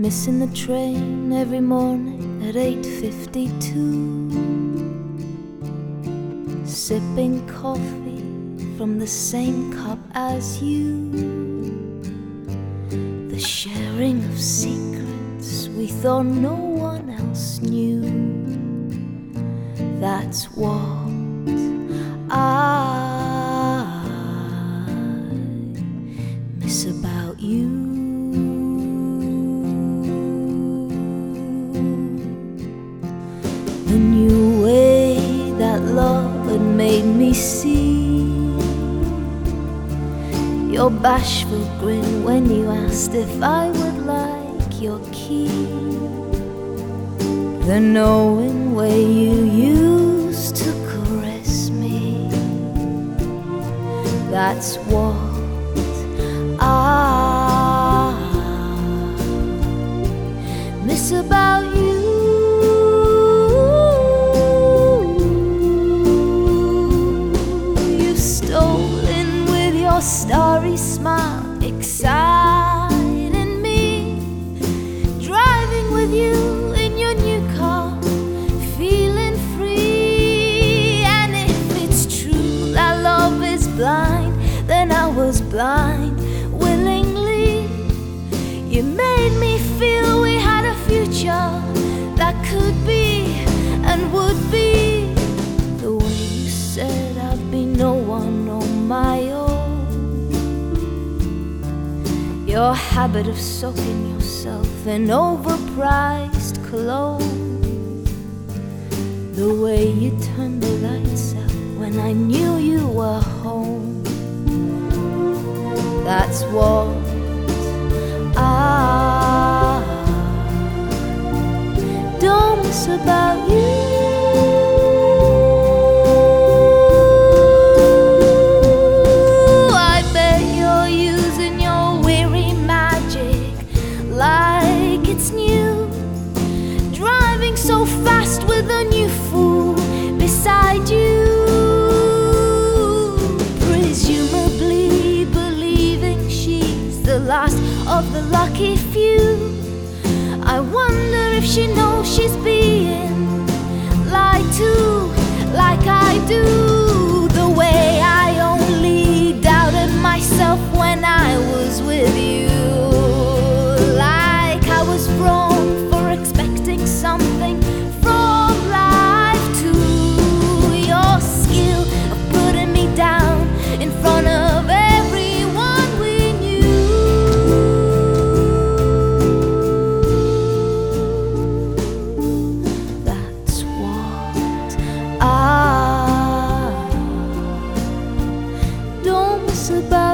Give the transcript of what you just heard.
Missing the train every morning at 8:52 Sipping coffee from the same cup as you. The sharing of secrets we thought no one else knew. That's what had made me see Your bashful grin when you asked if I would like your key. The knowing way you used to caress me That's what I miss about You You made me feel we had a future that could be and would be the way you said I'd be no one on my own. Your habit of soaking yourself in overpriced cologne. The way you turned the lights out when I knew you were home. That's what about you. I bet you're using your weary magic like it's new. Driving so fast with a new fool beside you. Presumably believing she's the last of the lucky few. I wonder if she knows she's being about